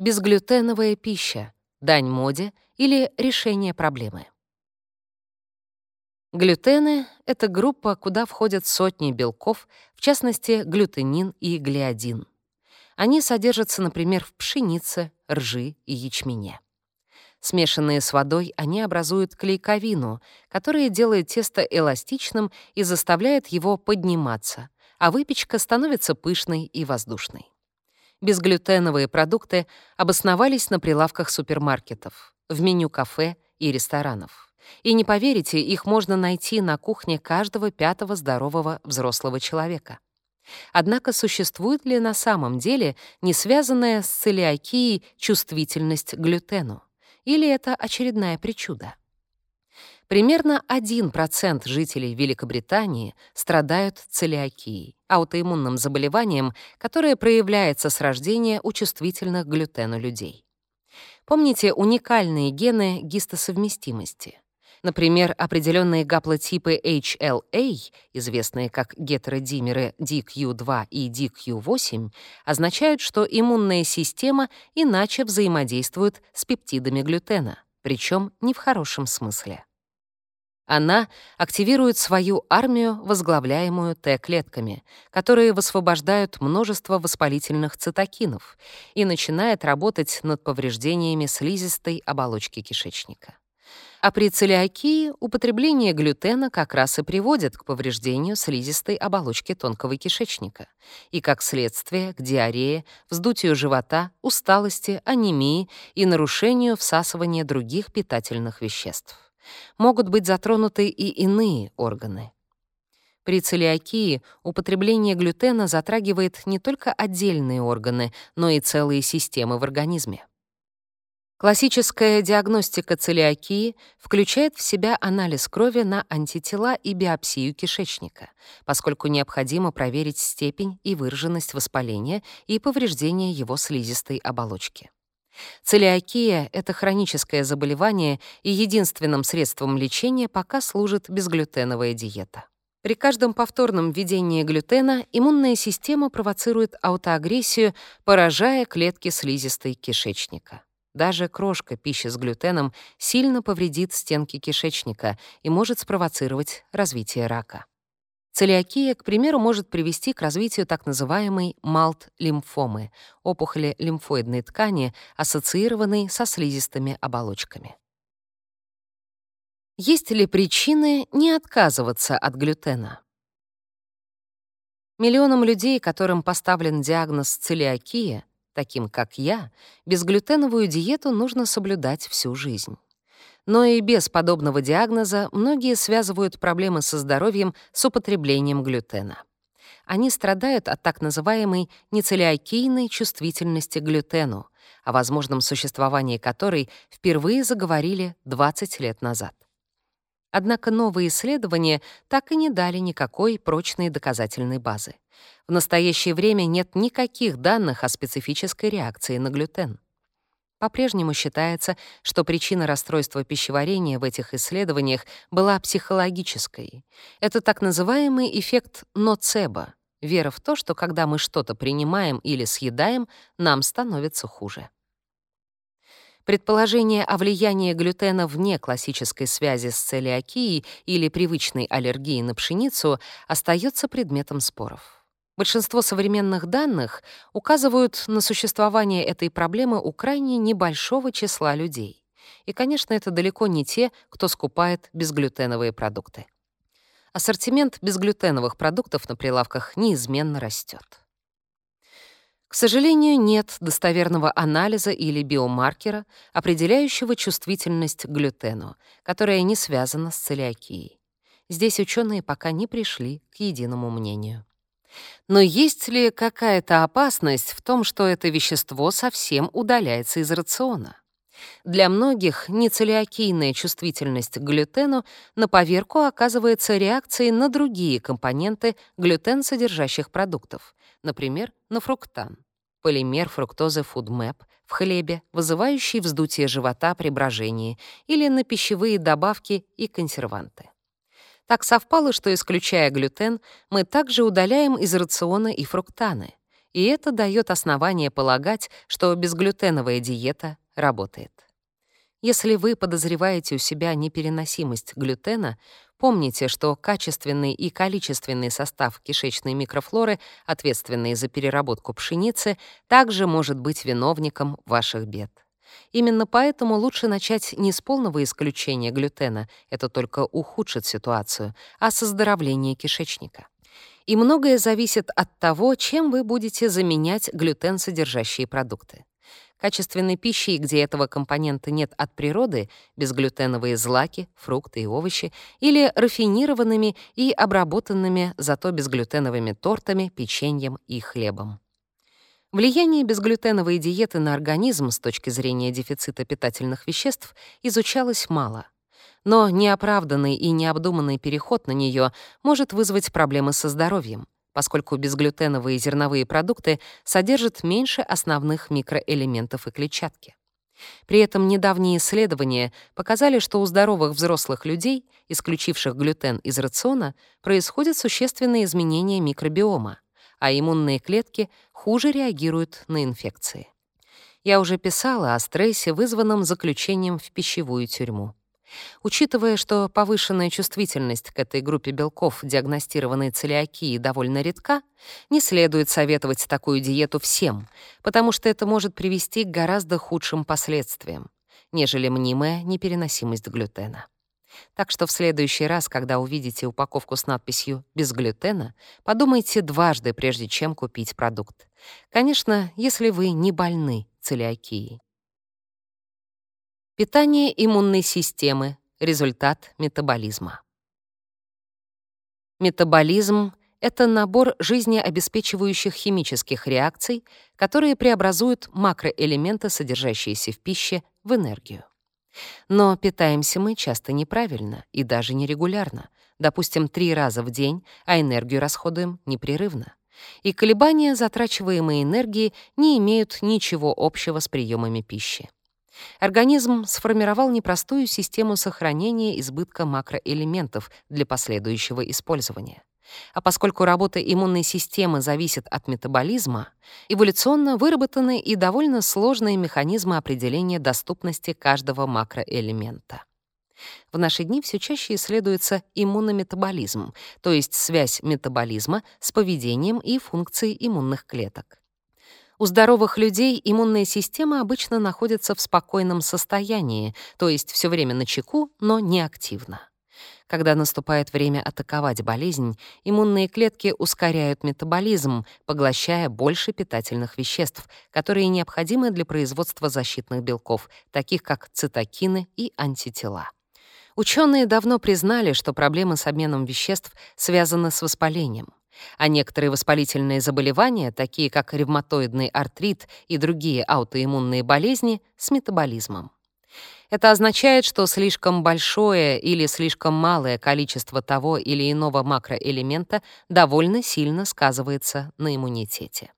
Безглютеновая пища — дань моде или решение проблемы. Глютены — это группа, куда входят сотни белков, в частности, глютенин и глиадин. Они содержатся, например, в пшенице, ржи и ячмене. Смешанные с водой, они образуют клейковину, которая делает тесто эластичным и заставляет его подниматься, а выпечка становится пышной и воздушной. Безглютеновые продукты обосновались на прилавках супермаркетов, в меню кафе и ресторанов. И не поверите, их можно найти на кухне каждого пятого здорового взрослого человека. Однако существует ли на самом деле не связанная с целиакией чувствительность к глютену? Или это очередная причуда? Примерно 1% жителей Великобритании страдают целиакией, аутоиммунным заболеванием, которое проявляется с рождения у чувствительных к глютену людей. Помните уникальные гены гистосовместимости? Например, определенные гаплотипы HLA, известные как гетеродимеры DQ2 и DQ8, означают, что иммунная система иначе взаимодействует с пептидами глютена, причем не в хорошем смысле. Она активирует свою армию, возглавляемую Т-клетками, которые высвобождают множество воспалительных цитокинов и начинает работать над повреждениями слизистой оболочки кишечника. А при целиакии употребление глютена как раз и приводит к повреждению слизистой оболочки тонкого кишечника и, как следствие, к диарее, вздутию живота, усталости, анемии и нарушению всасывания других питательных веществ. Могут быть затронуты и иные органы. При целиакии употребление глютена затрагивает не только отдельные органы, но и целые системы в организме. Классическая диагностика целиакии включает в себя анализ крови на антитела и биопсию кишечника, поскольку необходимо проверить степень и выраженность воспаления и повреждения его слизистой оболочки. Целиакия — это хроническое заболевание, и единственным средством лечения пока служит безглютеновая диета. При каждом повторном введении глютена иммунная система провоцирует аутоагрессию, поражая клетки слизистой кишечника. Даже крошка пищи с глютеном сильно повредит стенки кишечника и может спровоцировать развитие рака. Целиакия, к примеру, может привести к развитию так называемой малт-лимфомы — опухоли лимфоидной ткани, ассоциированной со слизистыми оболочками. Есть ли причины не отказываться от глютена? Миллионам людей, которым поставлен диагноз целиакия, таким как я, безглютеновую диету нужно соблюдать всю жизнь. Но и без подобного диагноза многие связывают проблемы со здоровьем с употреблением глютена. Они страдают от так называемой нецелиакийной чувствительности к глютену, о возможном существовании которой впервые заговорили 20 лет назад. Однако новые исследования так и не дали никакой прочной доказательной базы. В настоящее время нет никаких данных о специфической реакции на глютен. По-прежнему считается, что причина расстройства пищеварения в этих исследованиях была психологической. Это так называемый эффект ноцебо — вера в то, что когда мы что-то принимаем или съедаем, нам становится хуже. Предположение о влиянии глютена вне классической связи с целиакией или привычной аллергией на пшеницу остается предметом споров. Большинство современных данных указывают на существование этой проблемы у крайне небольшого числа людей. И, конечно, это далеко не те, кто скупает безглютеновые продукты. Ассортимент безглютеновых продуктов на прилавках неизменно растет. К сожалению, нет достоверного анализа или биомаркера, определяющего чувствительность к глютену, которая не связана с целиакией. Здесь ученые пока не пришли к единому мнению. Но есть ли какая-то опасность в том, что это вещество совсем удаляется из рациона? Для многих нецелиакийная чувствительность к глютену на поверку оказывается реакцией на другие компоненты глютен содержащих продуктов, например, на фруктан, полимер фруктозы FoodMap в хлебе, вызывающий вздутие живота при брожении, или на пищевые добавки и консерванты. Так совпало, что, исключая глютен, мы также удаляем из рациона и фруктаны. И это дает основание полагать, что безглютеновая диета работает. Если вы подозреваете у себя непереносимость глютена, помните, что качественный и количественный состав кишечной микрофлоры, ответственный за переработку пшеницы, также может быть виновником ваших бед. Именно поэтому лучше начать не с полного исключения глютена, это только ухудшит ситуацию, а с оздоровления кишечника. И многое зависит от того, чем вы будете заменять глютен содержащие продукты качественной пищей, где этого компонента нет от природы, безглютеновые злаки, фрукты и овощи, или рафинированными и обработанными зато безглютеновыми тортами, печеньем и хлебом. Влияние безглютеновой диеты на организм с точки зрения дефицита питательных веществ изучалось мало. Но неоправданный и необдуманный переход на нее может вызвать проблемы со здоровьем поскольку безглютеновые зерновые продукты содержат меньше основных микроэлементов и клетчатки. При этом недавние исследования показали, что у здоровых взрослых людей, исключивших глютен из рациона, происходят существенные изменения микробиома, а иммунные клетки хуже реагируют на инфекции. Я уже писала о стрессе, вызванном заключением в пищевую тюрьму. Учитывая, что повышенная чувствительность к этой группе белков, диагностированной целиакией, довольно редка, не следует советовать такую диету всем, потому что это может привести к гораздо худшим последствиям, нежели мнимая непереносимость глютена. Так что в следующий раз, когда увидите упаковку с надписью «без глютена», подумайте дважды, прежде чем купить продукт. Конечно, если вы не больны целиакией. Питание иммунной системы. Результат метаболизма. Метаболизм — это набор жизнеобеспечивающих химических реакций, которые преобразуют макроэлементы, содержащиеся в пище, в энергию. Но питаемся мы часто неправильно и даже нерегулярно, допустим, три раза в день, а энергию расходуем непрерывно. И колебания затрачиваемой энергии не имеют ничего общего с приемами пищи. Организм сформировал непростую систему сохранения избытка макроэлементов для последующего использования. А поскольку работа иммунной системы зависит от метаболизма, эволюционно выработаны и довольно сложные механизмы определения доступности каждого макроэлемента. В наши дни все чаще исследуется иммунометаболизм, то есть связь метаболизма с поведением и функцией иммунных клеток. У здоровых людей иммунная система обычно находится в спокойном состоянии, то есть все время на чеку, но не активно. Когда наступает время атаковать болезнь, иммунные клетки ускоряют метаболизм, поглощая больше питательных веществ, которые необходимы для производства защитных белков, таких как цитокины и антитела. Ученые давно признали, что проблемы с обменом веществ связаны с воспалением а некоторые воспалительные заболевания, такие как ревматоидный артрит и другие аутоиммунные болезни, с метаболизмом. Это означает, что слишком большое или слишком малое количество того или иного макроэлемента довольно сильно сказывается на иммунитете.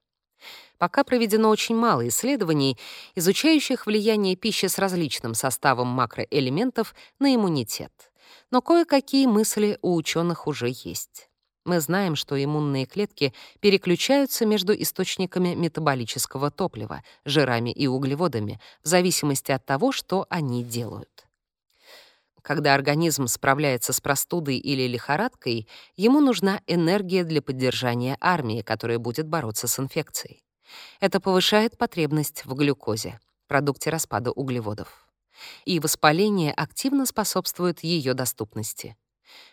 Пока проведено очень мало исследований, изучающих влияние пищи с различным составом макроэлементов на иммунитет. Но кое-какие мысли у ученых уже есть. Мы знаем, что иммунные клетки переключаются между источниками метаболического топлива, жирами и углеводами, в зависимости от того, что они делают. Когда организм справляется с простудой или лихорадкой, ему нужна энергия для поддержания армии, которая будет бороться с инфекцией. Это повышает потребность в глюкозе, продукте распада углеводов. И воспаление активно способствует ее доступности.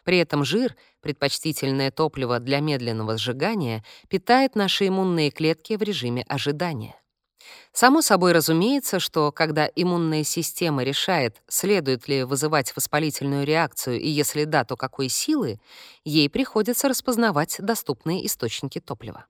При этом жир, предпочтительное топливо для медленного сжигания, питает наши иммунные клетки в режиме ожидания. Само собой разумеется, что когда иммунная система решает, следует ли вызывать воспалительную реакцию и если да, то какой силы, ей приходится распознавать доступные источники топлива.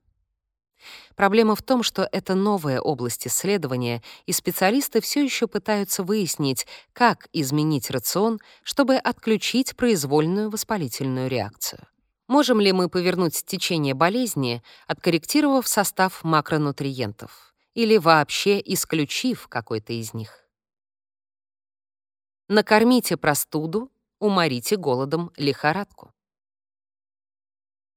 Проблема в том, что это новая область исследования, и специалисты все еще пытаются выяснить, как изменить рацион, чтобы отключить произвольную воспалительную реакцию. Можем ли мы повернуть течение болезни, откорректировав состав макронутриентов, или вообще исключив какой-то из них? Накормите простуду, уморите голодом лихорадку.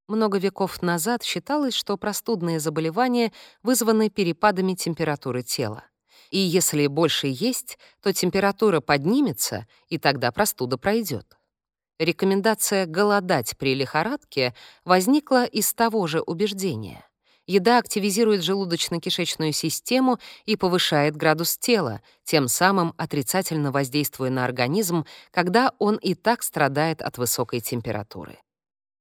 Много веков назад считалось, что простудные заболевания вызваны перепадами температуры тела. И если больше есть, то температура поднимется, и тогда простуда пройдет. Рекомендация голодать при лихорадке возникла из того же убеждения. Еда активизирует желудочно-кишечную систему и повышает градус тела, тем самым отрицательно воздействуя на организм, когда он и так страдает от высокой температуры.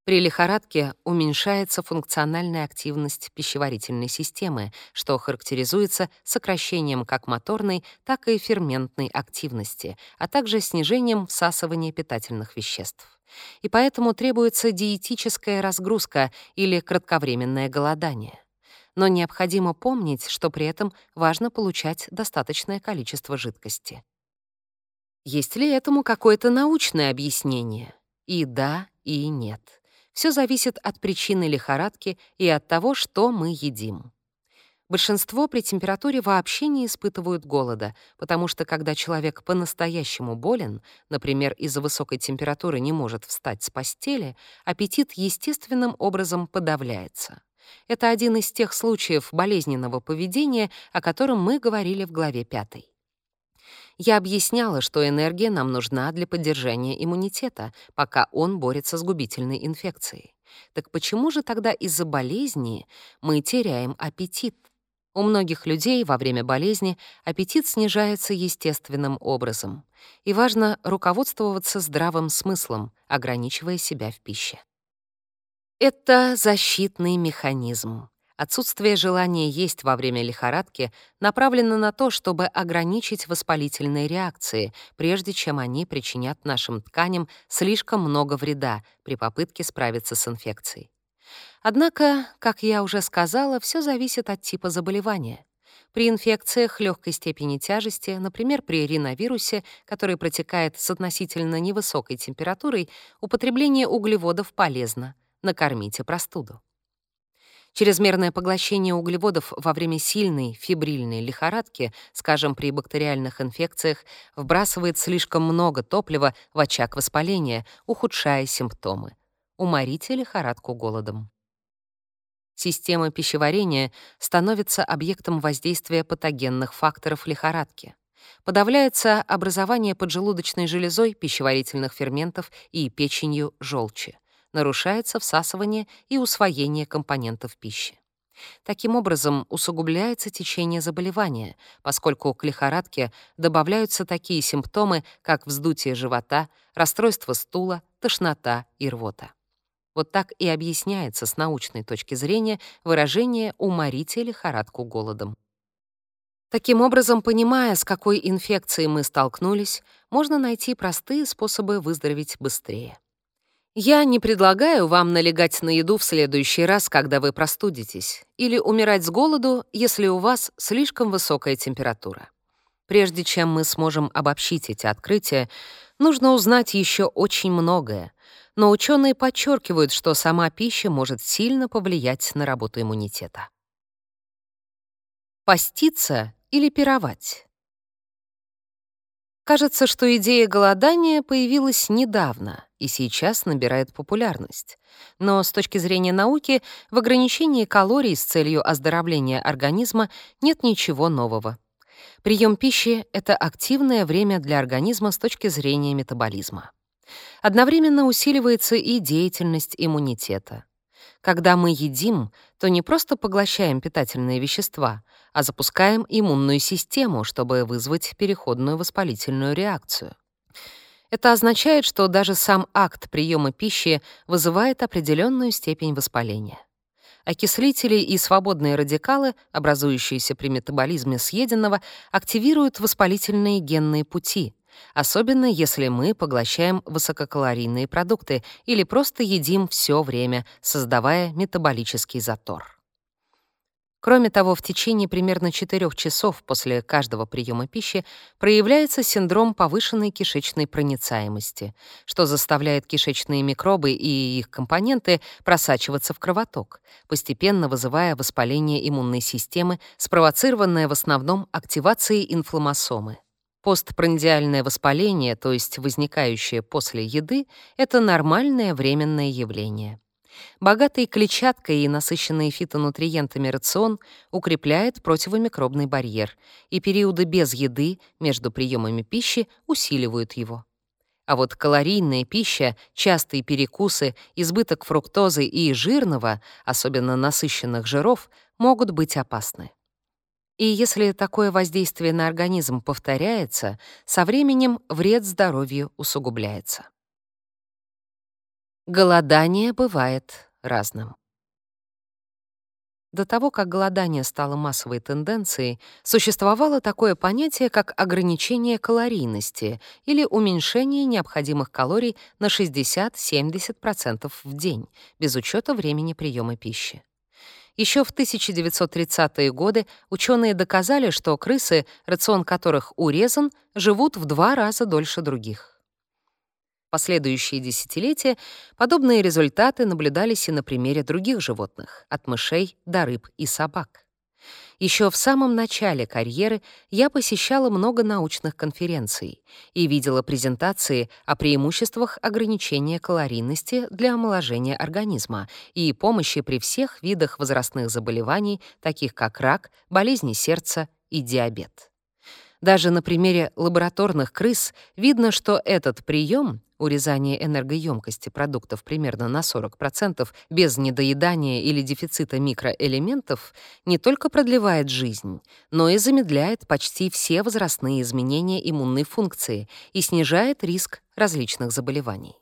При лихорадке уменьшается функциональная активность пищеварительной системы, что характеризуется сокращением как моторной, так и ферментной активности, а также снижением всасывания питательных веществ. И поэтому требуется диетическая разгрузка или кратковременное голодание. Но необходимо помнить, что при этом важно получать достаточное количество жидкости. Есть ли этому какое-то научное объяснение? И да, и нет. Все зависит от причины лихорадки и от того, что мы едим. Большинство при температуре вообще не испытывают голода, потому что когда человек по-настоящему болен, например, из-за высокой температуры не может встать с постели, аппетит естественным образом подавляется. Это один из тех случаев болезненного поведения, о котором мы говорили в главе 5. Я объясняла, что энергия нам нужна для поддержания иммунитета, пока он борется с губительной инфекцией. Так почему же тогда из-за болезни мы теряем аппетит? У многих людей во время болезни аппетит снижается естественным образом, и важно руководствоваться здравым смыслом, ограничивая себя в пище. Это защитный механизм. Отсутствие желания есть во время лихорадки направлено на то, чтобы ограничить воспалительные реакции, прежде чем они причинят нашим тканям слишком много вреда при попытке справиться с инфекцией. Однако, как я уже сказала, все зависит от типа заболевания. При инфекциях легкой степени тяжести, например, при риновирусе, который протекает с относительно невысокой температурой, употребление углеводов полезно. Накормите простуду. Чрезмерное поглощение углеводов во время сильной фибрильной лихорадки, скажем, при бактериальных инфекциях, вбрасывает слишком много топлива в очаг воспаления, ухудшая симптомы. Уморите лихорадку голодом. Система пищеварения становится объектом воздействия патогенных факторов лихорадки. Подавляется образование поджелудочной железой пищеварительных ферментов и печенью желчи нарушается всасывание и усвоение компонентов пищи. Таким образом, усугубляется течение заболевания, поскольку к лихорадке добавляются такие симптомы, как вздутие живота, расстройство стула, тошнота и рвота. Вот так и объясняется с научной точки зрения выражение «уморите лихорадку голодом». Таким образом, понимая, с какой инфекцией мы столкнулись, можно найти простые способы выздороветь быстрее. Я не предлагаю вам налегать на еду в следующий раз, когда вы простудитесь, или умирать с голоду, если у вас слишком высокая температура. Прежде чем мы сможем обобщить эти открытия, нужно узнать еще очень многое, но ученые подчеркивают, что сама пища может сильно повлиять на работу иммунитета. Поститься или пировать? Кажется, что идея голодания появилась недавно и сейчас набирает популярность. Но с точки зрения науки в ограничении калорий с целью оздоровления организма нет ничего нового. Прием пищи — это активное время для организма с точки зрения метаболизма. Одновременно усиливается и деятельность иммунитета. Когда мы едим, то не просто поглощаем питательные вещества, а запускаем иммунную систему, чтобы вызвать переходную воспалительную реакцию. Это означает, что даже сам акт приема пищи вызывает определенную степень воспаления. Окислители и свободные радикалы, образующиеся при метаболизме съеденного, активируют воспалительные генные пути, особенно если мы поглощаем высококалорийные продукты или просто едим все время, создавая метаболический затор. Кроме того, в течение примерно 4 часов после каждого приема пищи проявляется синдром повышенной кишечной проницаемости, что заставляет кишечные микробы и их компоненты просачиваться в кровоток, постепенно вызывая воспаление иммунной системы, спровоцированное в основном активацией инфламмасомы. Постпрандиальное воспаление, то есть возникающее после еды, это нормальное временное явление. Богатый клетчаткой и насыщенный фитонутриентами рацион укрепляет противомикробный барьер, и периоды без еды между приемами пищи усиливают его. А вот калорийная пища, частые перекусы, избыток фруктозы и жирного, особенно насыщенных жиров, могут быть опасны. И если такое воздействие на организм повторяется, со временем вред здоровью усугубляется. Голодание бывает разным. До того, как голодание стало массовой тенденцией, существовало такое понятие, как ограничение калорийности или уменьшение необходимых калорий на 60-70% в день, без учета времени приема пищи. Еще в 1930-е годы ученые доказали, что крысы, рацион которых урезан, живут в два раза дольше других последующие десятилетия подобные результаты наблюдались и на примере других животных, от мышей до рыб и собак. Еще в самом начале карьеры я посещала много научных конференций и видела презентации о преимуществах ограничения калорийности для омоложения организма и помощи при всех видах возрастных заболеваний, таких как рак, болезни сердца и диабет. Даже на примере лабораторных крыс видно, что этот прием урезание энергоемкости продуктов примерно на 40% без недоедания или дефицита микроэлементов не только продлевает жизнь, но и замедляет почти все возрастные изменения иммунной функции и снижает риск различных заболеваний.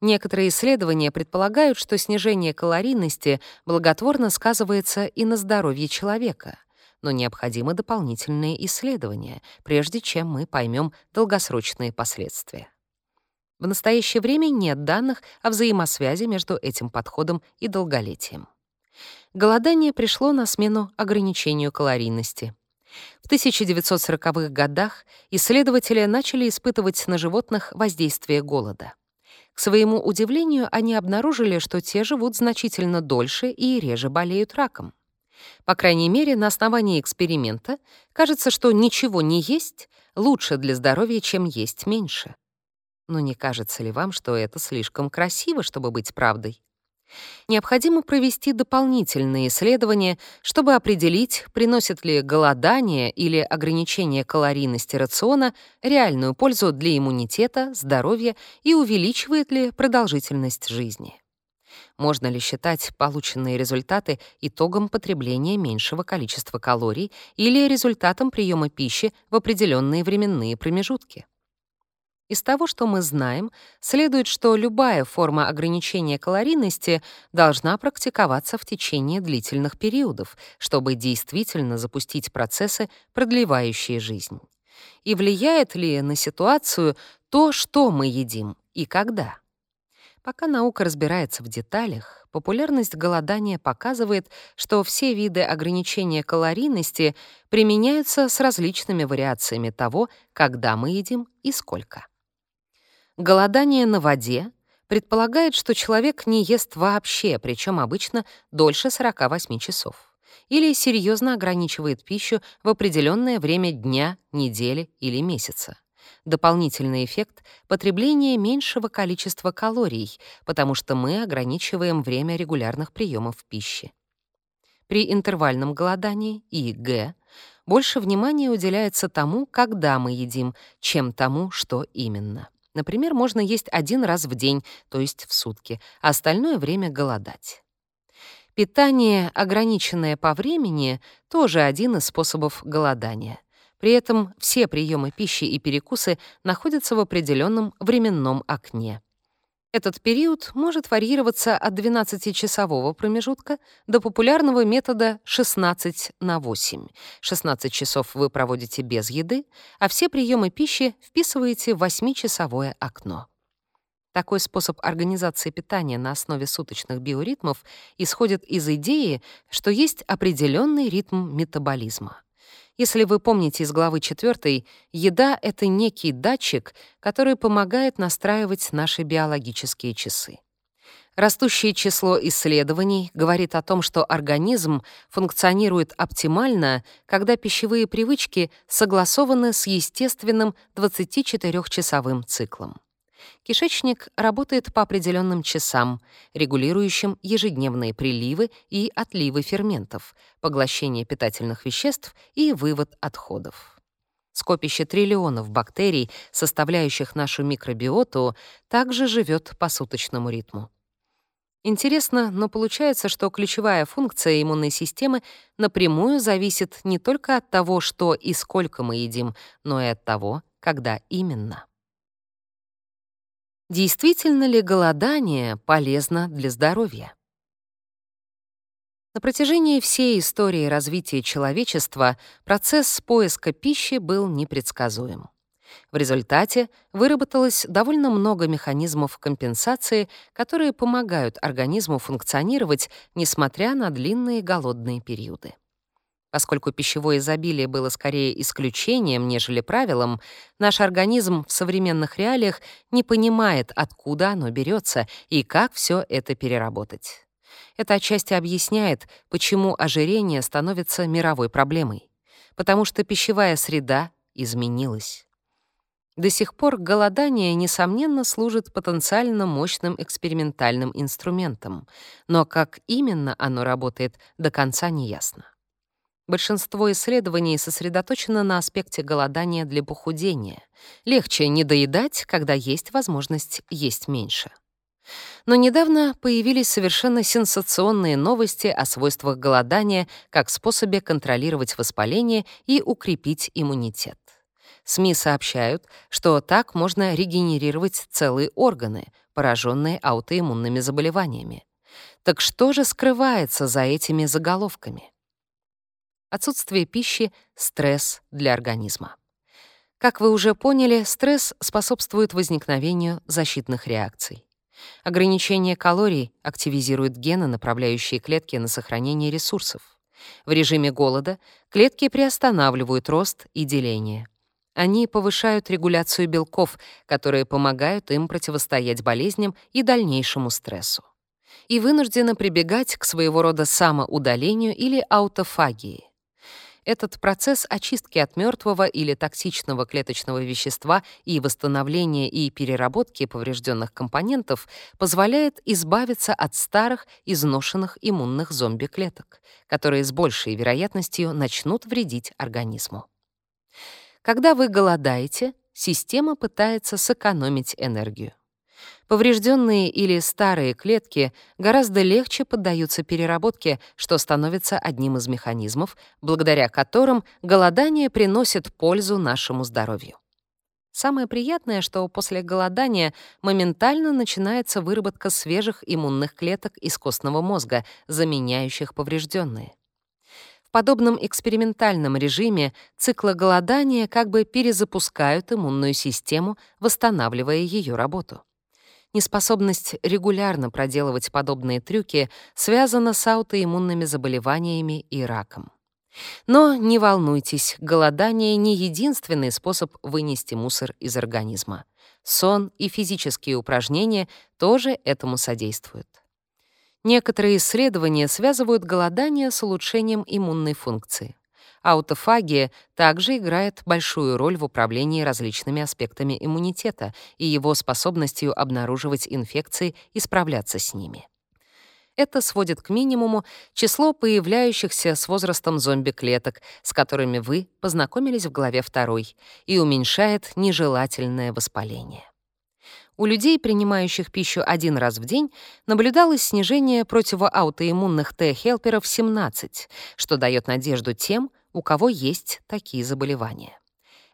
Некоторые исследования предполагают, что снижение калорийности благотворно сказывается и на здоровье человека — но необходимы дополнительные исследования, прежде чем мы поймем долгосрочные последствия. В настоящее время нет данных о взаимосвязи между этим подходом и долголетием. Голодание пришло на смену ограничению калорийности. В 1940-х годах исследователи начали испытывать на животных воздействие голода. К своему удивлению, они обнаружили, что те живут значительно дольше и реже болеют раком. По крайней мере, на основании эксперимента кажется, что ничего не есть лучше для здоровья, чем есть меньше. Но не кажется ли вам, что это слишком красиво, чтобы быть правдой? Необходимо провести дополнительные исследования, чтобы определить, приносит ли голодание или ограничение калорийности рациона реальную пользу для иммунитета, здоровья и увеличивает ли продолжительность жизни. Можно ли считать полученные результаты итогом потребления меньшего количества калорий или результатом приема пищи в определенные временные промежутки? Из того, что мы знаем, следует, что любая форма ограничения калорийности должна практиковаться в течение длительных периодов, чтобы действительно запустить процессы, продлевающие жизнь. И влияет ли на ситуацию то, что мы едим и когда? Пока наука разбирается в деталях, популярность голодания показывает, что все виды ограничения калорийности применяются с различными вариациями того, когда мы едим и сколько. Голодание на воде предполагает, что человек не ест вообще, причем обычно дольше 48 часов, или серьезно ограничивает пищу в определенное время дня, недели или месяца. Дополнительный эффект — потребление меньшего количества калорий, потому что мы ограничиваем время регулярных приемов пищи. При интервальном голодании, ИГ, больше внимания уделяется тому, когда мы едим, чем тому, что именно. Например, можно есть один раз в день, то есть в сутки, а остальное время голодать. Питание, ограниченное по времени, тоже один из способов голодания — при этом все приемы пищи и перекусы находятся в определенном временном окне. Этот период может варьироваться от 12-часового промежутка до популярного метода 16 на 8. 16 часов вы проводите без еды, а все приемы пищи вписываете в 8-часовое окно. Такой способ организации питания на основе суточных биоритмов исходит из идеи, что есть определенный ритм метаболизма. Если вы помните из главы 4, еда — это некий датчик, который помогает настраивать наши биологические часы. Растущее число исследований говорит о том, что организм функционирует оптимально, когда пищевые привычки согласованы с естественным 24-часовым циклом. Кишечник работает по определенным часам, регулирующим ежедневные приливы и отливы ферментов, поглощение питательных веществ и вывод отходов. Скопище триллионов бактерий, составляющих нашу микробиоту, также живет по суточному ритму. Интересно, но получается, что ключевая функция иммунной системы напрямую зависит не только от того, что и сколько мы едим, но и от того, когда именно. Действительно ли голодание полезно для здоровья? На протяжении всей истории развития человечества процесс поиска пищи был непредсказуем. В результате выработалось довольно много механизмов компенсации, которые помогают организму функционировать, несмотря на длинные голодные периоды. Поскольку пищевое изобилие было скорее исключением, нежели правилом, наш организм в современных реалиях не понимает, откуда оно берется и как все это переработать. Это отчасти объясняет, почему ожирение становится мировой проблемой. Потому что пищевая среда изменилась. До сих пор голодание, несомненно, служит потенциально мощным экспериментальным инструментом, но как именно оно работает, до конца не ясно. Большинство исследований сосредоточено на аспекте голодания для похудения. Легче не доедать, когда есть возможность есть меньше. Но недавно появились совершенно сенсационные новости о свойствах голодания как способе контролировать воспаление и укрепить иммунитет. СМИ сообщают, что так можно регенерировать целые органы, пораженные аутоиммунными заболеваниями. Так что же скрывается за этими заголовками? Отсутствие пищи — стресс для организма. Как вы уже поняли, стресс способствует возникновению защитных реакций. Ограничение калорий активизирует гены, направляющие клетки на сохранение ресурсов. В режиме голода клетки приостанавливают рост и деление. Они повышают регуляцию белков, которые помогают им противостоять болезням и дальнейшему стрессу. И вынуждены прибегать к своего рода самоудалению или аутофагии. Этот процесс очистки от мертвого или токсичного клеточного вещества и восстановления и переработки поврежденных компонентов позволяет избавиться от старых, изношенных иммунных зомби-клеток, которые с большей вероятностью начнут вредить организму. Когда вы голодаете, система пытается сэкономить энергию. Поврежденные или старые клетки гораздо легче поддаются переработке, что становится одним из механизмов, благодаря которым голодание приносит пользу нашему здоровью. Самое приятное, что после голодания моментально начинается выработка свежих иммунных клеток из костного мозга, заменяющих поврежденные. В подобном экспериментальном режиме циклы голодания как бы перезапускают иммунную систему, восстанавливая ее работу. Неспособность регулярно проделывать подобные трюки связана с аутоиммунными заболеваниями и раком. Но не волнуйтесь, голодание не единственный способ вынести мусор из организма. Сон и физические упражнения тоже этому содействуют. Некоторые исследования связывают голодание с улучшением иммунной функции. Аутофагия также играет большую роль в управлении различными аспектами иммунитета и его способностью обнаруживать инфекции и справляться с ними. Это сводит к минимуму число появляющихся с возрастом зомби-клеток, с которыми вы познакомились в главе 2, и уменьшает нежелательное воспаление. У людей, принимающих пищу один раз в день, наблюдалось снижение противоаутоиммунных Т-хелперов 17, что дает надежду тем, у кого есть такие заболевания.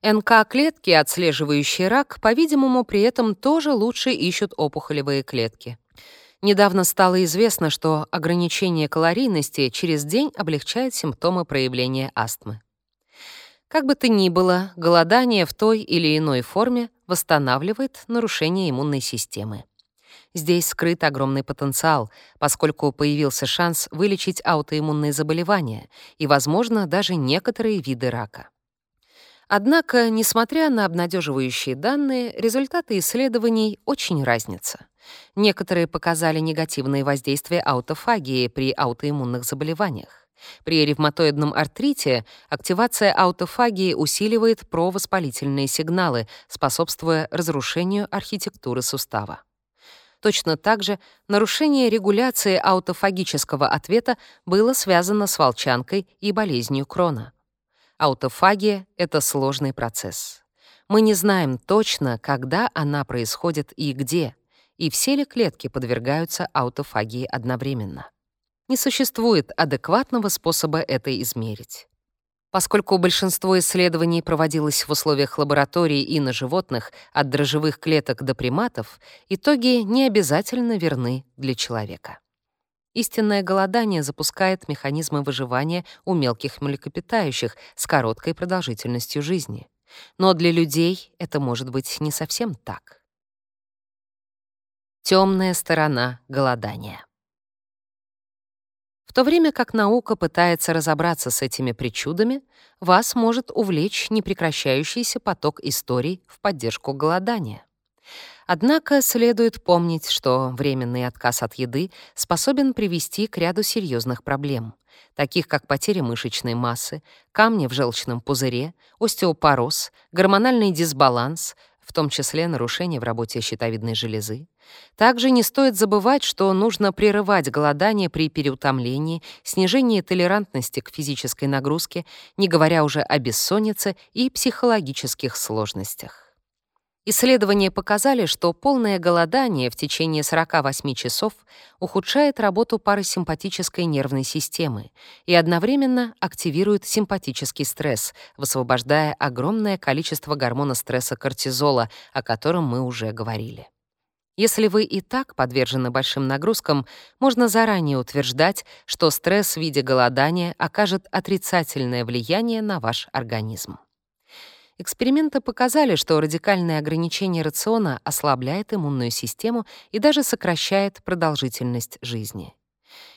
НК-клетки, отслеживающие рак, по-видимому, при этом тоже лучше ищут опухолевые клетки. Недавно стало известно, что ограничение калорийности через день облегчает симптомы проявления астмы. Как бы то ни было, голодание в той или иной форме восстанавливает нарушение иммунной системы. Здесь скрыт огромный потенциал, поскольку появился шанс вылечить аутоиммунные заболевания и, возможно, даже некоторые виды рака. Однако, несмотря на обнадеживающие данные, результаты исследований очень разнятся. Некоторые показали негативные воздействия аутофагии при аутоиммунных заболеваниях. При ревматоидном артрите активация аутофагии усиливает провоспалительные сигналы, способствуя разрушению архитектуры сустава. Точно так же нарушение регуляции аутофагического ответа было связано с волчанкой и болезнью Крона. Аутофагия — это сложный процесс. Мы не знаем точно, когда она происходит и где, и все ли клетки подвергаются аутофагии одновременно. Не существует адекватного способа это измерить. Поскольку большинство исследований проводилось в условиях лаборатории и на животных, от дрожжевых клеток до приматов, итоги не обязательно верны для человека. Истинное голодание запускает механизмы выживания у мелких млекопитающих с короткой продолжительностью жизни. Но для людей это может быть не совсем так. Темная сторона голодания. В то время как наука пытается разобраться с этими причудами, вас может увлечь непрекращающийся поток историй в поддержку голодания. Однако следует помнить, что временный отказ от еды способен привести к ряду серьезных проблем, таких как потеря мышечной массы, камни в желчном пузыре, остеопороз, гормональный дисбаланс, в том числе нарушения в работе щитовидной железы. Также не стоит забывать, что нужно прерывать голодание при переутомлении, снижении толерантности к физической нагрузке, не говоря уже о бессоннице и психологических сложностях. Исследования показали, что полное голодание в течение 48 часов ухудшает работу парасимпатической нервной системы и одновременно активирует симпатический стресс, высвобождая огромное количество гормона стресса кортизола, о котором мы уже говорили. Если вы и так подвержены большим нагрузкам, можно заранее утверждать, что стресс в виде голодания окажет отрицательное влияние на ваш организм. Эксперименты показали, что радикальное ограничение рациона ослабляет иммунную систему и даже сокращает продолжительность жизни.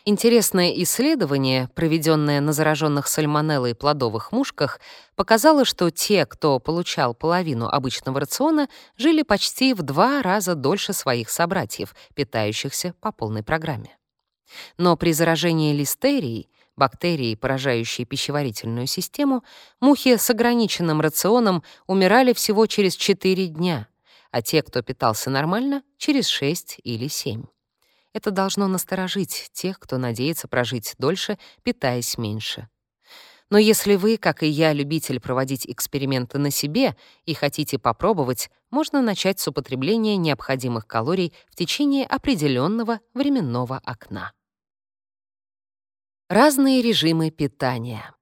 Интересное исследование, проведенное на зараженных сальмонеллой плодовых мушках, показало, что те, кто получал половину обычного рациона, жили почти в два раза дольше своих собратьев, питающихся по полной программе. Но при заражении листерией бактерии, поражающие пищеварительную систему, мухи с ограниченным рационом умирали всего через 4 дня, а те, кто питался нормально, через 6 или 7. Это должно насторожить тех, кто надеется прожить дольше, питаясь меньше. Но если вы, как и я, любитель проводить эксперименты на себе и хотите попробовать, можно начать с употребления необходимых калорий в течение определенного временного окна. Разные режимы питания.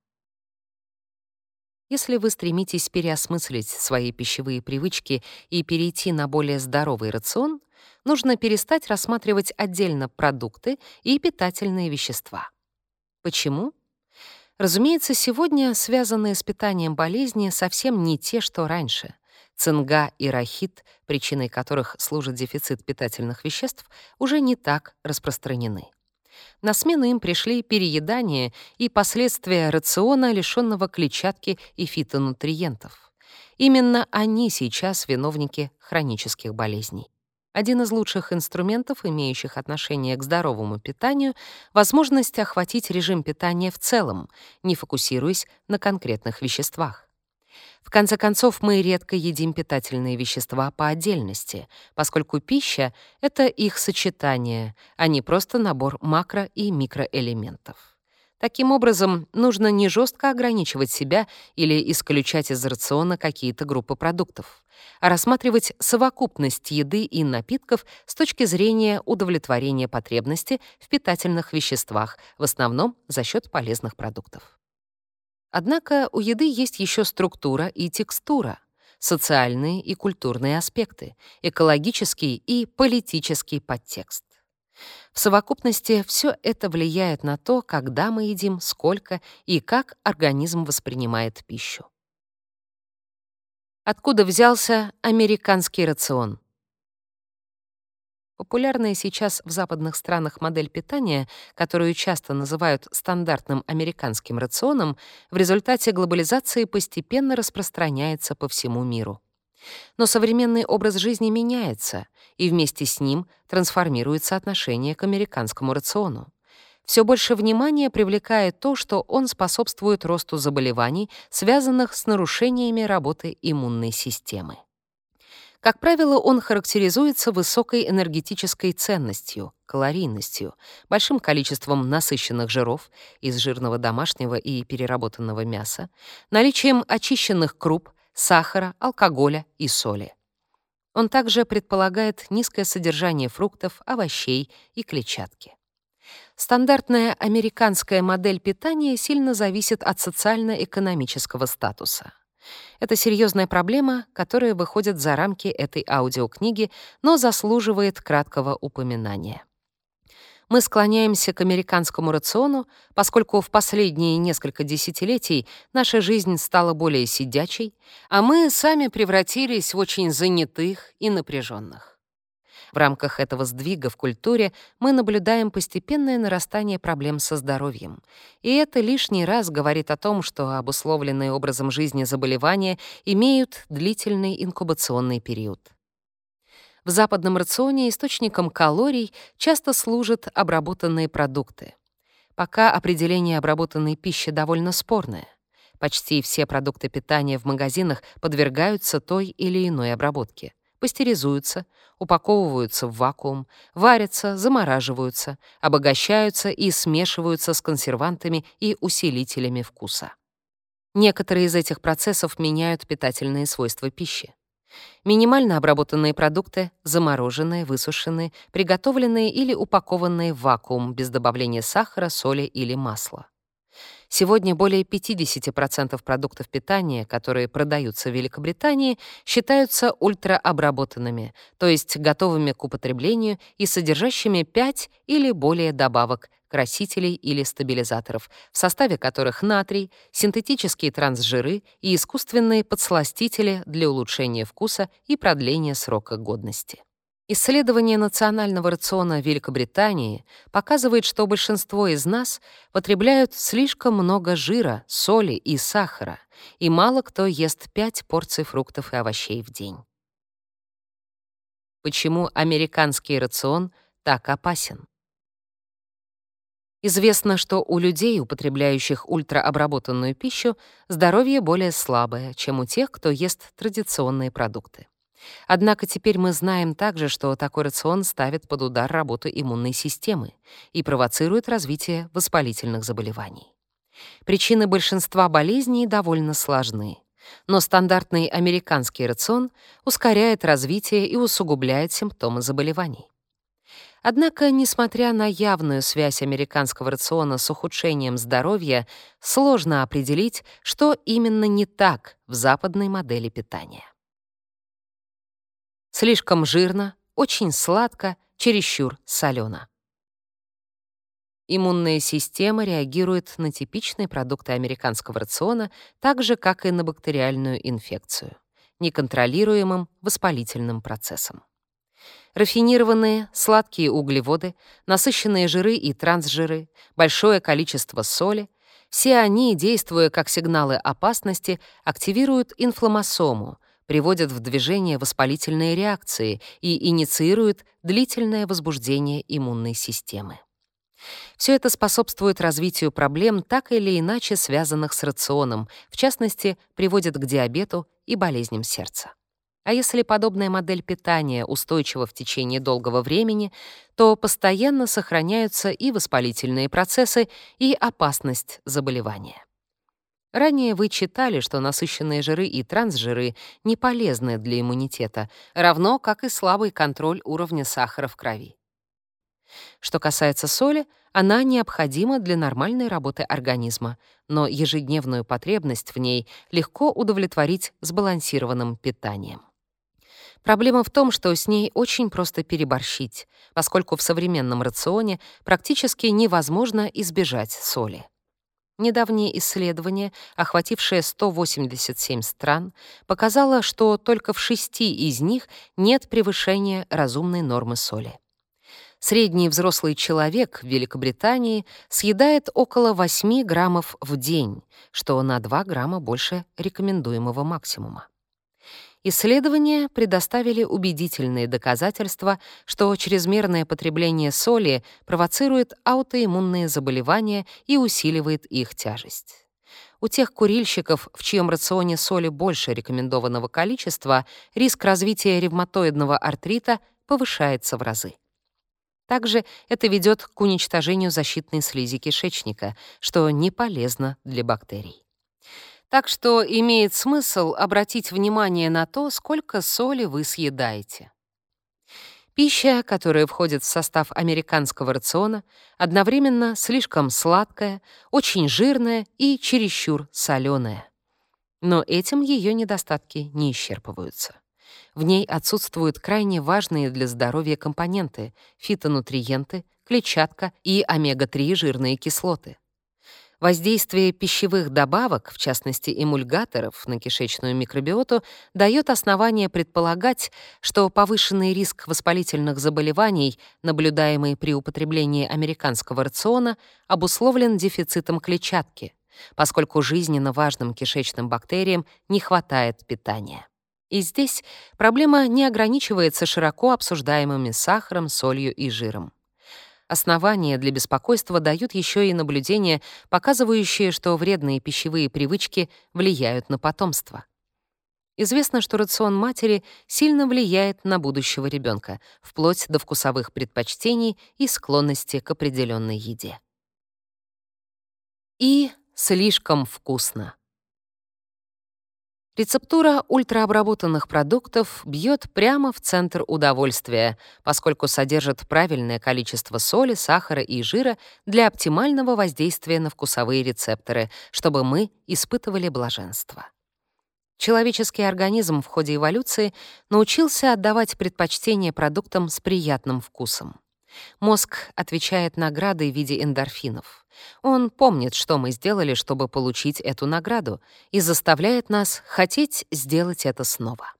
Если вы стремитесь переосмыслить свои пищевые привычки и перейти на более здоровый рацион, нужно перестать рассматривать отдельно продукты и питательные вещества. Почему? Разумеется, сегодня связанные с питанием болезни совсем не те, что раньше. Цинга и рахит, причиной которых служит дефицит питательных веществ, уже не так распространены. На смену им пришли переедание и последствия рациона, лишенного клетчатки и фитонутриентов. Именно они сейчас виновники хронических болезней. Один из лучших инструментов, имеющих отношение к здоровому питанию, возможность охватить режим питания в целом, не фокусируясь на конкретных веществах. В конце концов, мы редко едим питательные вещества по отдельности, поскольку пища — это их сочетание, а не просто набор макро- и микроэлементов. Таким образом, нужно не жестко ограничивать себя или исключать из рациона какие-то группы продуктов, а рассматривать совокупность еды и напитков с точки зрения удовлетворения потребности в питательных веществах, в основном за счет полезных продуктов. Однако у еды есть еще структура и текстура, социальные и культурные аспекты, экологический и политический подтекст. В совокупности все это влияет на то, когда мы едим, сколько и как организм воспринимает пищу. Откуда взялся американский рацион? Популярная сейчас в западных странах модель питания, которую часто называют стандартным американским рационом, в результате глобализации постепенно распространяется по всему миру. Но современный образ жизни меняется, и вместе с ним трансформируется отношение к американскому рациону. все больше внимания привлекает то, что он способствует росту заболеваний, связанных с нарушениями работы иммунной системы. Как правило, он характеризуется высокой энергетической ценностью, калорийностью, большим количеством насыщенных жиров из жирного домашнего и переработанного мяса, наличием очищенных круп, сахара, алкоголя и соли. Он также предполагает низкое содержание фруктов, овощей и клетчатки. Стандартная американская модель питания сильно зависит от социально-экономического статуса. Это серьезная проблема, которая выходит за рамки этой аудиокниги, но заслуживает краткого упоминания. Мы склоняемся к американскому рациону, поскольку в последние несколько десятилетий наша жизнь стала более сидячей, а мы сами превратились в очень занятых и напряженных. В рамках этого сдвига в культуре мы наблюдаем постепенное нарастание проблем со здоровьем. И это лишний раз говорит о том, что обусловленные образом жизни заболевания имеют длительный инкубационный период. В западном рационе источником калорий часто служат обработанные продукты. Пока определение обработанной пищи довольно спорное. Почти все продукты питания в магазинах подвергаются той или иной обработке пастеризуются, упаковываются в вакуум, варятся, замораживаются, обогащаются и смешиваются с консервантами и усилителями вкуса. Некоторые из этих процессов меняют питательные свойства пищи. Минимально обработанные продукты — замороженные, высушенные, приготовленные или упакованные в вакуум без добавления сахара, соли или масла. Сегодня более 50% продуктов питания, которые продаются в Великобритании, считаются ультраобработанными, то есть готовыми к употреблению и содержащими 5 или более добавок, красителей или стабилизаторов, в составе которых натрий, синтетические трансжиры и искусственные подсластители для улучшения вкуса и продления срока годности. Исследование национального рациона Великобритании показывает, что большинство из нас потребляют слишком много жира, соли и сахара, и мало кто ест 5 порций фруктов и овощей в день. Почему американский рацион так опасен? Известно, что у людей, употребляющих ультраобработанную пищу, здоровье более слабое, чем у тех, кто ест традиционные продукты. Однако теперь мы знаем также, что такой рацион ставит под удар работу иммунной системы и провоцирует развитие воспалительных заболеваний. Причины большинства болезней довольно сложны, но стандартный американский рацион ускоряет развитие и усугубляет симптомы заболеваний. Однако, несмотря на явную связь американского рациона с ухудшением здоровья, сложно определить, что именно не так в западной модели питания. Слишком жирно, очень сладко, чересчур солено. Иммунная система реагирует на типичные продукты американского рациона так же, как и на бактериальную инфекцию, неконтролируемым воспалительным процессом. Рафинированные, сладкие углеводы, насыщенные жиры и трансжиры, большое количество соли — все они, действуя как сигналы опасности, активируют инфламмасому — приводят в движение воспалительные реакции и инициируют длительное возбуждение иммунной системы. Все это способствует развитию проблем, так или иначе связанных с рационом, в частности, приводит к диабету и болезням сердца. А если подобная модель питания устойчива в течение долгого времени, то постоянно сохраняются и воспалительные процессы, и опасность заболевания. Ранее вы читали, что насыщенные жиры и трансжиры не полезны для иммунитета, равно как и слабый контроль уровня сахара в крови. Что касается соли, она необходима для нормальной работы организма, но ежедневную потребность в ней легко удовлетворить сбалансированным питанием. Проблема в том, что с ней очень просто переборщить, поскольку в современном рационе практически невозможно избежать соли. Недавнее исследование, охватившее 187 стран, показало, что только в шести из них нет превышения разумной нормы соли. Средний взрослый человек в Великобритании съедает около 8 граммов в день, что на 2 грамма больше рекомендуемого максимума. Исследования предоставили убедительные доказательства, что чрезмерное потребление соли провоцирует аутоиммунные заболевания и усиливает их тяжесть. У тех курильщиков, в чьем рационе соли больше рекомендованного количества, риск развития ревматоидного артрита повышается в разы. Также это ведет к уничтожению защитной слизи кишечника, что не полезно для бактерий. Так что имеет смысл обратить внимание на то, сколько соли вы съедаете. Пища, которая входит в состав американского рациона, одновременно слишком сладкая, очень жирная и чересчур соленая. Но этим ее недостатки не исчерпываются. В ней отсутствуют крайне важные для здоровья компоненты — фитонутриенты, клетчатка и омега-3 жирные кислоты. Воздействие пищевых добавок, в частности эмульгаторов, на кишечную микробиоту дает основание предполагать, что повышенный риск воспалительных заболеваний, наблюдаемый при употреблении американского рациона, обусловлен дефицитом клетчатки, поскольку жизненно важным кишечным бактериям не хватает питания. И здесь проблема не ограничивается широко обсуждаемыми сахаром, солью и жиром. Основания для беспокойства дают еще и наблюдения, показывающие, что вредные пищевые привычки влияют на потомство. Известно, что рацион матери сильно влияет на будущего ребенка, вплоть до вкусовых предпочтений и склонности к определенной еде. И слишком вкусно. Рецептура ультраобработанных продуктов бьет прямо в центр удовольствия, поскольку содержит правильное количество соли, сахара и жира для оптимального воздействия на вкусовые рецепторы, чтобы мы испытывали блаженство. Человеческий организм в ходе эволюции научился отдавать предпочтение продуктам с приятным вкусом. Мозг отвечает наградой в виде эндорфинов. Он помнит, что мы сделали, чтобы получить эту награду, и заставляет нас хотеть сделать это снова.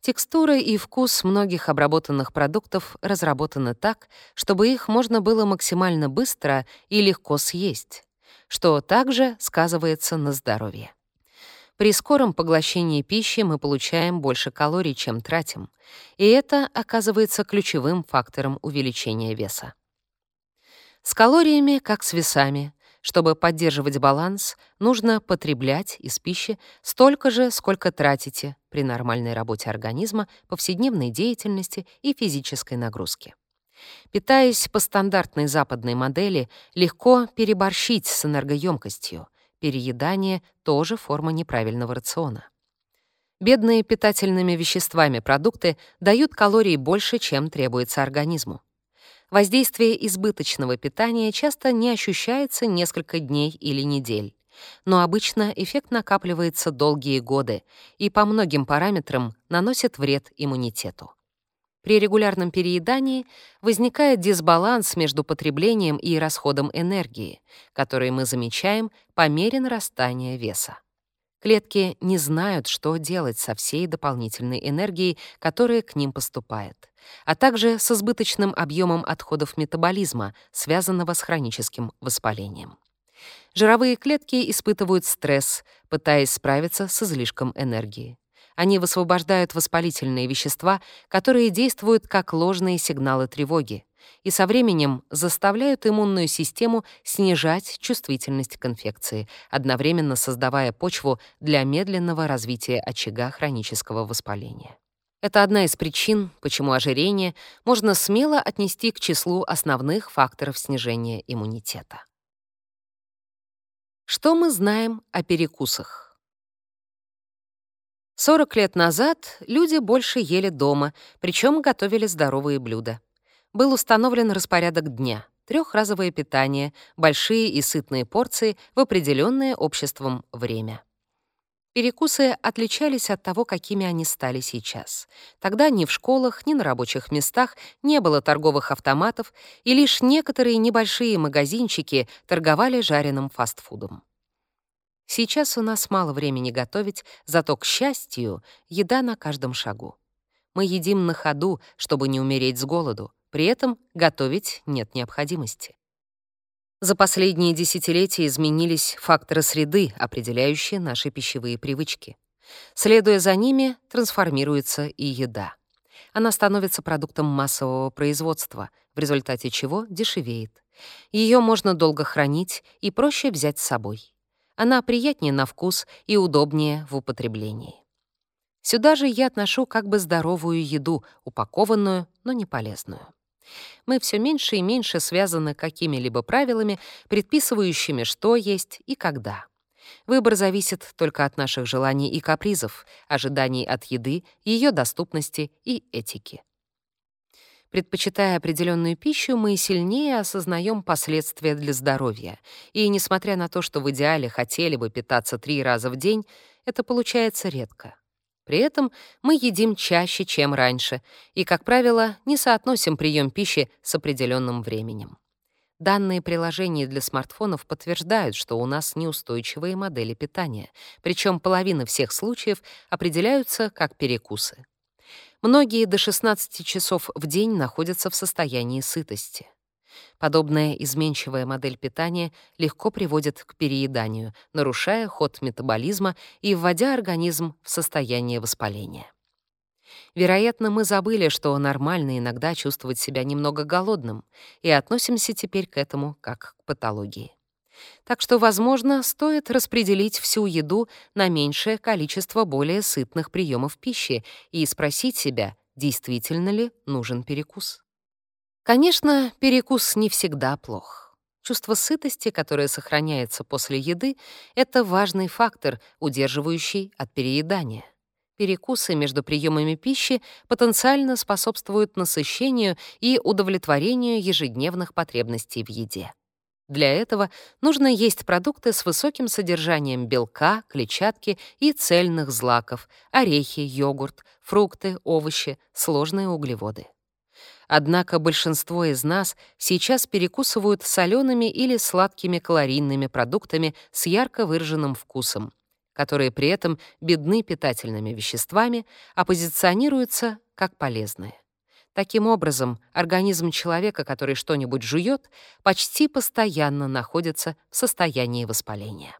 Текстура и вкус многих обработанных продуктов разработаны так, чтобы их можно было максимально быстро и легко съесть, что также сказывается на здоровье. При скором поглощении пищи мы получаем больше калорий, чем тратим, и это оказывается ключевым фактором увеличения веса. С калориями, как с весами. Чтобы поддерживать баланс, нужно потреблять из пищи столько же, сколько тратите при нормальной работе организма, повседневной деятельности и физической нагрузке. Питаясь по стандартной западной модели, легко переборщить с энергоемкостью, Переедание — тоже форма неправильного рациона. Бедные питательными веществами продукты дают калорий больше, чем требуется организму. Воздействие избыточного питания часто не ощущается несколько дней или недель. Но обычно эффект накапливается долгие годы и по многим параметрам наносит вред иммунитету. При регулярном переедании возникает дисбаланс между потреблением и расходом энергии, который мы замечаем по мере нарастания веса. Клетки не знают, что делать со всей дополнительной энергией, которая к ним поступает, а также с избыточным объемом отходов метаболизма, связанного с хроническим воспалением. Жировые клетки испытывают стресс, пытаясь справиться с излишком энергии. Они высвобождают воспалительные вещества, которые действуют как ложные сигналы тревоги и со временем заставляют иммунную систему снижать чувствительность к инфекции, одновременно создавая почву для медленного развития очага хронического воспаления. Это одна из причин, почему ожирение можно смело отнести к числу основных факторов снижения иммунитета. Что мы знаем о перекусах? 40 лет назад люди больше ели дома, причем готовили здоровые блюда. Был установлен распорядок дня — трехразовое питание, большие и сытные порции в определенное обществом время. Перекусы отличались от того, какими они стали сейчас. Тогда ни в школах, ни на рабочих местах не было торговых автоматов, и лишь некоторые небольшие магазинчики торговали жареным фастфудом. Сейчас у нас мало времени готовить, зато, к счастью, еда на каждом шагу. Мы едим на ходу, чтобы не умереть с голоду, при этом готовить нет необходимости. За последние десятилетия изменились факторы среды, определяющие наши пищевые привычки. Следуя за ними, трансформируется и еда. Она становится продуктом массового производства, в результате чего дешевеет. Ее можно долго хранить и проще взять с собой. Она приятнее на вкус и удобнее в употреблении. Сюда же я отношу как бы здоровую еду, упакованную, но не полезную. Мы все меньше и меньше связаны какими-либо правилами, предписывающими, что есть и когда. Выбор зависит только от наших желаний и капризов, ожиданий от еды, ее доступности и этики. Предпочитая определенную пищу, мы сильнее осознаем последствия для здоровья. И несмотря на то, что в идеале хотели бы питаться три раза в день, это получается редко. При этом мы едим чаще, чем раньше, и, как правило, не соотносим прием пищи с определенным временем. Данные приложения для смартфонов подтверждают, что у нас неустойчивые модели питания, причем половина всех случаев определяются как перекусы. Многие до 16 часов в день находятся в состоянии сытости. Подобная изменчивая модель питания легко приводит к перееданию, нарушая ход метаболизма и вводя организм в состояние воспаления. Вероятно, мы забыли, что нормально иногда чувствовать себя немного голодным, и относимся теперь к этому как к патологии. Так что, возможно, стоит распределить всю еду на меньшее количество более сытных приемов пищи и спросить себя, действительно ли нужен перекус. Конечно, перекус не всегда плох. Чувство сытости, которое сохраняется после еды, это важный фактор, удерживающий от переедания. Перекусы между приемами пищи потенциально способствуют насыщению и удовлетворению ежедневных потребностей в еде. Для этого нужно есть продукты с высоким содержанием белка, клетчатки и цельных злаков, орехи, йогурт, фрукты, овощи, сложные углеводы. Однако большинство из нас сейчас перекусывают солеными или сладкими калорийными продуктами с ярко выраженным вкусом, которые при этом бедны питательными веществами, а позиционируются как полезные. Таким образом, организм человека, который что-нибудь жует, почти постоянно находится в состоянии воспаления.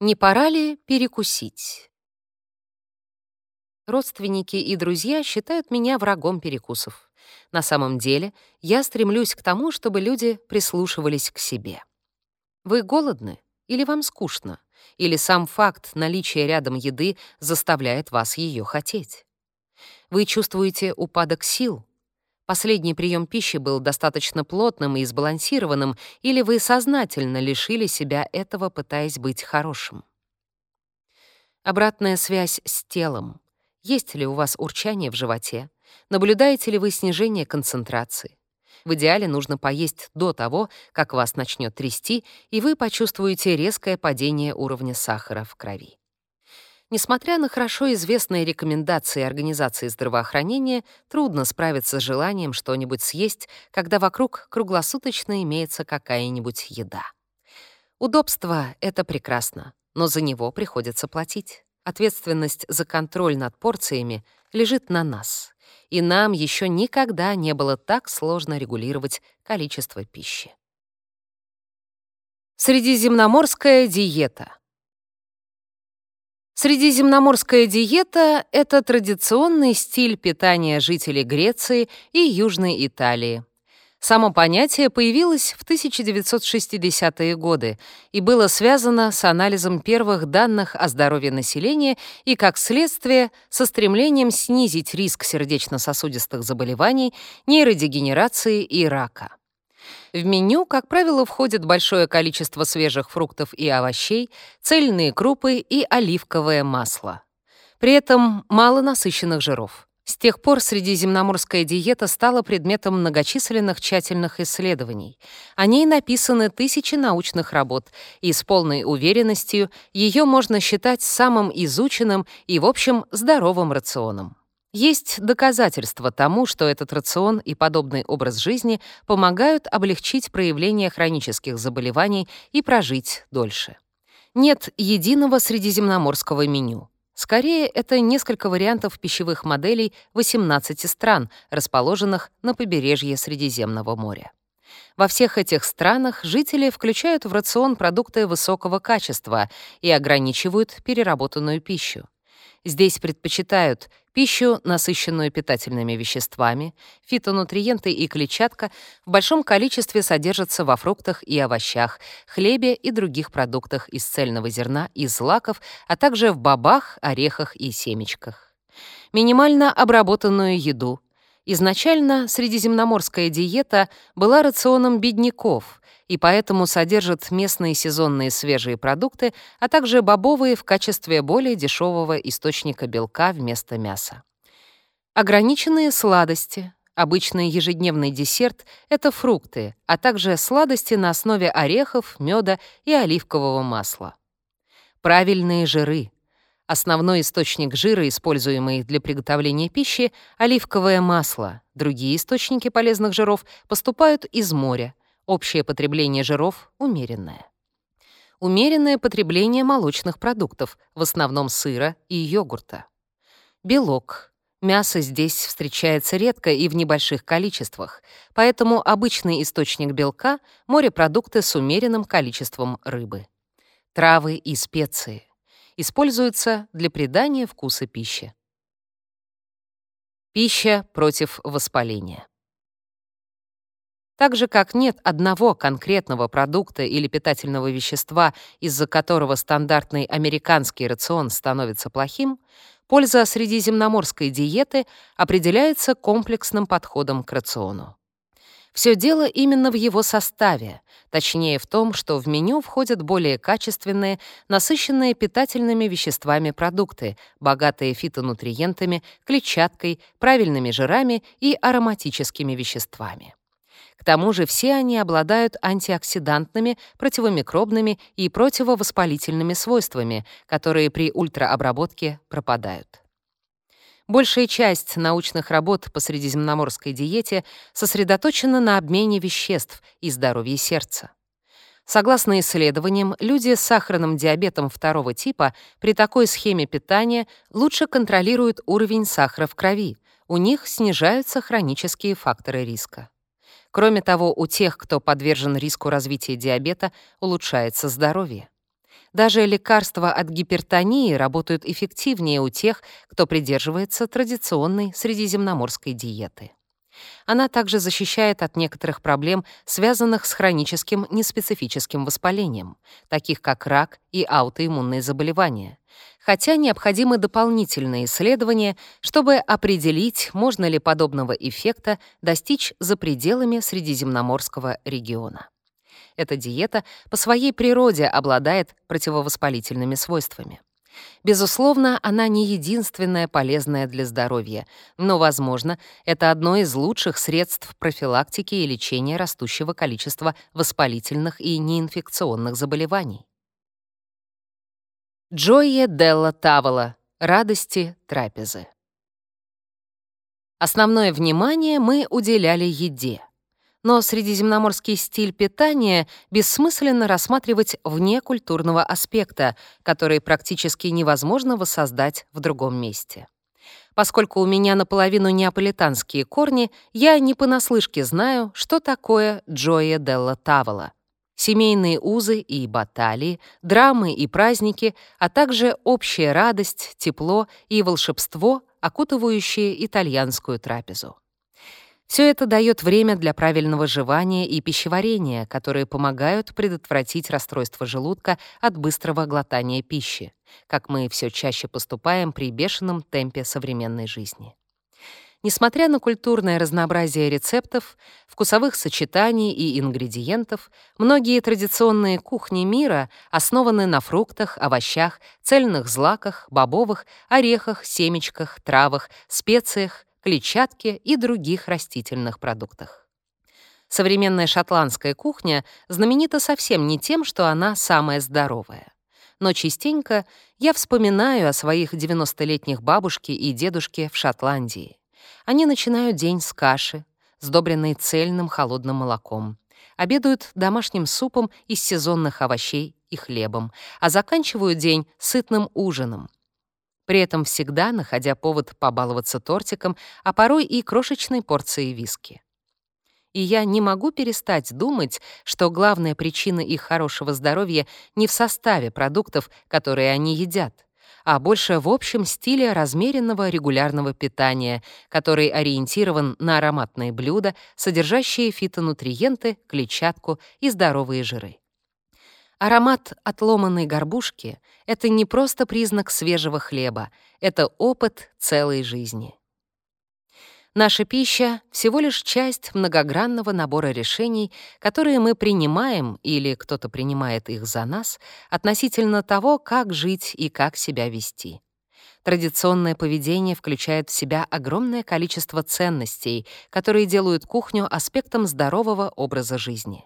Не пора ли перекусить? Родственники и друзья считают меня врагом перекусов. На самом деле, я стремлюсь к тому, чтобы люди прислушивались к себе. Вы голодны или вам скучно? Или сам факт наличия рядом еды заставляет вас ее хотеть? Вы чувствуете упадок сил? Последний прием пищи был достаточно плотным и сбалансированным, или вы сознательно лишили себя этого, пытаясь быть хорошим? Обратная связь с телом. Есть ли у вас урчание в животе? Наблюдаете ли вы снижение концентрации? В идеале нужно поесть до того, как вас начнет трясти, и вы почувствуете резкое падение уровня сахара в крови. Несмотря на хорошо известные рекомендации Организации здравоохранения, трудно справиться с желанием что-нибудь съесть, когда вокруг круглосуточно имеется какая-нибудь еда. Удобство — это прекрасно, но за него приходится платить. Ответственность за контроль над порциями лежит на нас, и нам еще никогда не было так сложно регулировать количество пищи. Средиземноморская диета — Средиземноморская диета — это традиционный стиль питания жителей Греции и Южной Италии. Само понятие появилось в 1960-е годы и было связано с анализом первых данных о здоровье населения и, как следствие, со стремлением снизить риск сердечно-сосудистых заболеваний, нейродегенерации и рака. В меню, как правило, входит большое количество свежих фруктов и овощей, цельные крупы и оливковое масло. При этом мало насыщенных жиров. С тех пор средиземноморская диета стала предметом многочисленных тщательных исследований. О ней написаны тысячи научных работ, и с полной уверенностью ее можно считать самым изученным и, в общем, здоровым рационом. Есть доказательства тому, что этот рацион и подобный образ жизни помогают облегчить проявление хронических заболеваний и прожить дольше. Нет единого средиземноморского меню. Скорее, это несколько вариантов пищевых моделей 18 стран, расположенных на побережье Средиземного моря. Во всех этих странах жители включают в рацион продукты высокого качества и ограничивают переработанную пищу. Здесь предпочитают пищу, насыщенную питательными веществами, фитонутриенты и клетчатка в большом количестве содержатся во фруктах и овощах, хлебе и других продуктах из цельного зерна и злаков, а также в бобах, орехах и семечках. Минимально обработанную еду. Изначально средиземноморская диета была рационом бедняков — и поэтому содержит местные сезонные свежие продукты, а также бобовые в качестве более дешевого источника белка вместо мяса. Ограниченные сладости. Обычный ежедневный десерт — это фрукты, а также сладости на основе орехов, меда и оливкового масла. Правильные жиры. Основной источник жира, используемый для приготовления пищи — оливковое масло. Другие источники полезных жиров поступают из моря, Общее потребление жиров умеренное. Умеренное потребление молочных продуктов, в основном сыра и йогурта. Белок. Мясо здесь встречается редко и в небольших количествах, поэтому обычный источник белка — морепродукты с умеренным количеством рыбы. Травы и специи. Используются для придания вкуса пищи. Пища против воспаления. Так же, как нет одного конкретного продукта или питательного вещества, из-за которого стандартный американский рацион становится плохим, польза средиземноморской диеты определяется комплексным подходом к рациону. Все дело именно в его составе, точнее в том, что в меню входят более качественные, насыщенные питательными веществами продукты, богатые фитонутриентами, клетчаткой, правильными жирами и ароматическими веществами. К тому же все они обладают антиоксидантными, противомикробными и противовоспалительными свойствами, которые при ультраобработке пропадают. Большая часть научных работ по средиземноморской диете сосредоточена на обмене веществ и здоровье сердца. Согласно исследованиям, люди с сахарным диабетом второго типа при такой схеме питания лучше контролируют уровень сахара в крови, у них снижаются хронические факторы риска. Кроме того, у тех, кто подвержен риску развития диабета, улучшается здоровье. Даже лекарства от гипертонии работают эффективнее у тех, кто придерживается традиционной средиземноморской диеты. Она также защищает от некоторых проблем, связанных с хроническим неспецифическим воспалением, таких как рак и аутоиммунные заболевания, хотя необходимы дополнительные исследования, чтобы определить, можно ли подобного эффекта достичь за пределами Средиземноморского региона. Эта диета по своей природе обладает противовоспалительными свойствами. Безусловно, она не единственная полезная для здоровья, но, возможно, это одно из лучших средств профилактики и лечения растущего количества воспалительных и неинфекционных заболеваний. Джойе Делла Тавола. Радости трапезы. Основное внимание мы уделяли еде. Но средиземноморский стиль питания бессмысленно рассматривать вне культурного аспекта, который практически невозможно воссоздать в другом месте. Поскольку у меня наполовину неаполитанские корни, я не понаслышке знаю, что такое Джоя Делла Тавола — семейные узы и баталии, драмы и праздники, а также общая радость, тепло и волшебство, окутывающие итальянскую трапезу. Все это дает время для правильного жевания и пищеварения, которые помогают предотвратить расстройство желудка от быстрого глотания пищи, как мы все чаще поступаем при бешеном темпе современной жизни. Несмотря на культурное разнообразие рецептов, вкусовых сочетаний и ингредиентов, многие традиционные кухни мира основаны на фруктах, овощах, цельных злаках, бобовых, орехах, семечках, травах, специях, клетчатке и других растительных продуктах. Современная шотландская кухня знаменита совсем не тем, что она самая здоровая. Но частенько я вспоминаю о своих 90-летних бабушке и дедушке в Шотландии. Они начинают день с каши, сдобренной цельным холодным молоком, обедают домашним супом из сезонных овощей и хлебом, а заканчивают день сытным ужином. При этом всегда находя повод побаловаться тортиком, а порой и крошечной порцией виски. И я не могу перестать думать, что главная причина их хорошего здоровья не в составе продуктов, которые они едят, а больше в общем стиле размеренного регулярного питания, который ориентирован на ароматные блюда, содержащие фитонутриенты, клетчатку и здоровые жиры. Аромат отломанной горбушки — это не просто признак свежего хлеба, это опыт целой жизни. Наша пища — всего лишь часть многогранного набора решений, которые мы принимаем или кто-то принимает их за нас относительно того, как жить и как себя вести. Традиционное поведение включает в себя огромное количество ценностей, которые делают кухню аспектом здорового образа жизни.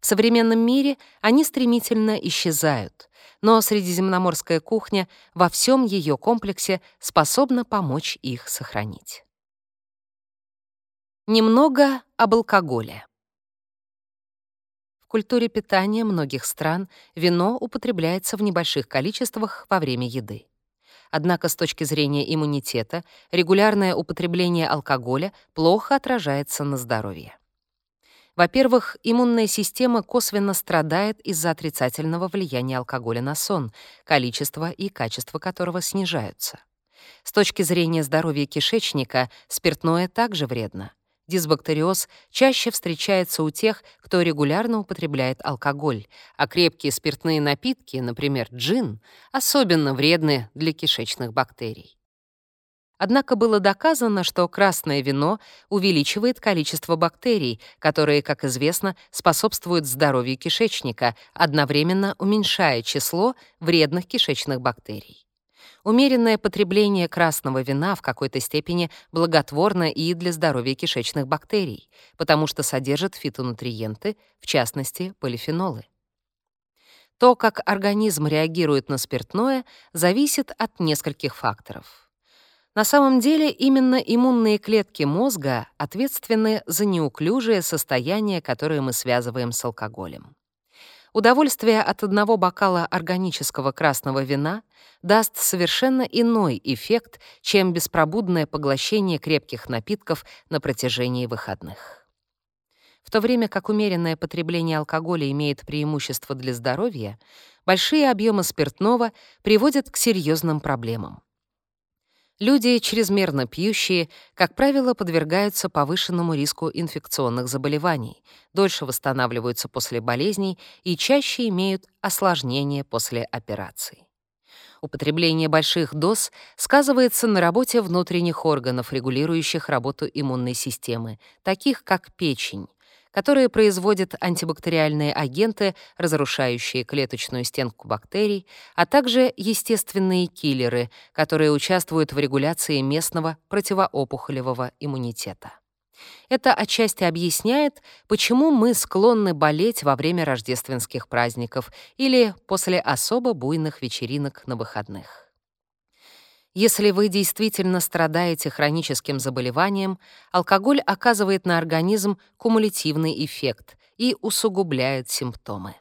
В современном мире они стремительно исчезают, но средиземноморская кухня во всем ее комплексе способна помочь их сохранить. Немного об алкоголе. В культуре питания многих стран вино употребляется в небольших количествах во время еды. Однако с точки зрения иммунитета регулярное употребление алкоголя плохо отражается на здоровье. Во-первых, иммунная система косвенно страдает из-за отрицательного влияния алкоголя на сон, количество и качество которого снижаются. С точки зрения здоровья кишечника спиртное также вредно. Дисбактериоз чаще встречается у тех, кто регулярно употребляет алкоголь, а крепкие спиртные напитки, например, джин, особенно вредны для кишечных бактерий. Однако было доказано, что красное вино увеличивает количество бактерий, которые, как известно, способствуют здоровью кишечника, одновременно уменьшая число вредных кишечных бактерий. Умеренное потребление красного вина в какой-то степени благотворно и для здоровья кишечных бактерий, потому что содержит фитонутриенты, в частности, полифенолы. То, как организм реагирует на спиртное, зависит от нескольких факторов. На самом деле именно иммунные клетки мозга ответственны за неуклюжее состояние, которое мы связываем с алкоголем. Удовольствие от одного бокала органического красного вина даст совершенно иной эффект, чем беспробудное поглощение крепких напитков на протяжении выходных. В то время как умеренное потребление алкоголя имеет преимущество для здоровья, большие объемы спиртного приводят к серьезным проблемам. Люди, чрезмерно пьющие, как правило, подвергаются повышенному риску инфекционных заболеваний, дольше восстанавливаются после болезней и чаще имеют осложнения после операций. Употребление больших доз сказывается на работе внутренних органов, регулирующих работу иммунной системы, таких как печень, которые производят антибактериальные агенты, разрушающие клеточную стенку бактерий, а также естественные киллеры, которые участвуют в регуляции местного противоопухолевого иммунитета. Это отчасти объясняет, почему мы склонны болеть во время рождественских праздников или после особо буйных вечеринок на выходных. Если вы действительно страдаете хроническим заболеванием, алкоголь оказывает на организм кумулятивный эффект и усугубляет симптомы.